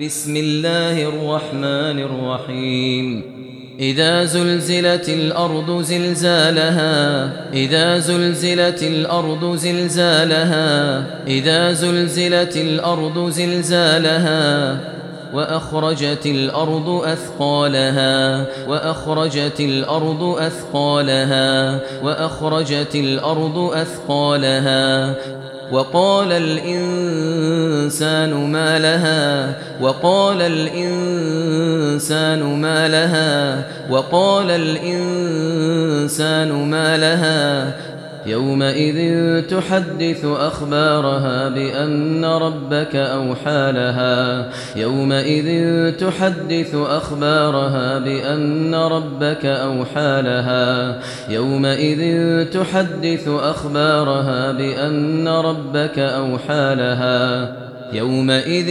بسم الله الرحمن الرحيم. إذا زلزلت الأرض زلزالها إذا زلزلت الأرض زلزالها إذا زلزلت الأرض زلزالها وأخرجت الأرض أثقالها وأخرجت الأرض أثقالها وأخرجت الأرض أثقالها. وقال الإنسان ما لها وقال الإنسان ما لها وقال الإنسان ما لها. يومئذ تحدث أخبارها بأن ربك أوحى لها. يومئذ تحدث أخبارها بأن ربك أوحى لها. يومئذ تحدث أخبارها بأن ربك أوحى لها. يومئذ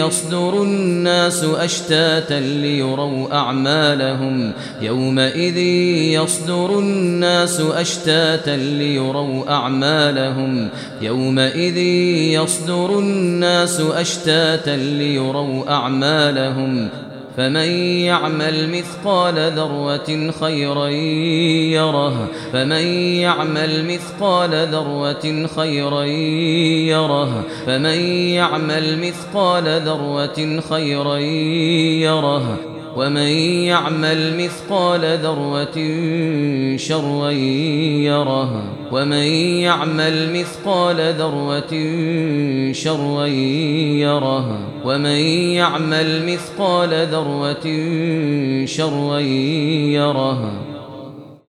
يصدر الناس أشتاتا ليروا أعمالهم. يومئذ يصدر الناس أشتاتا ليروا أعمالهم. يومئذ يصدر الناس أشتاتا ليروا أعمالهم. فمن يعمل مثقال ذرة خيرا يره. فمن يعمل مثقال ذرة خيرا يره. فمن يعمل مثقال ذرة خيرا يره. ومن يعمل مثقال ذرة شرا يره. ومن يعمل مثقال ذرة شرا يره. ومن يعمل مثقال ذرة شرا يره.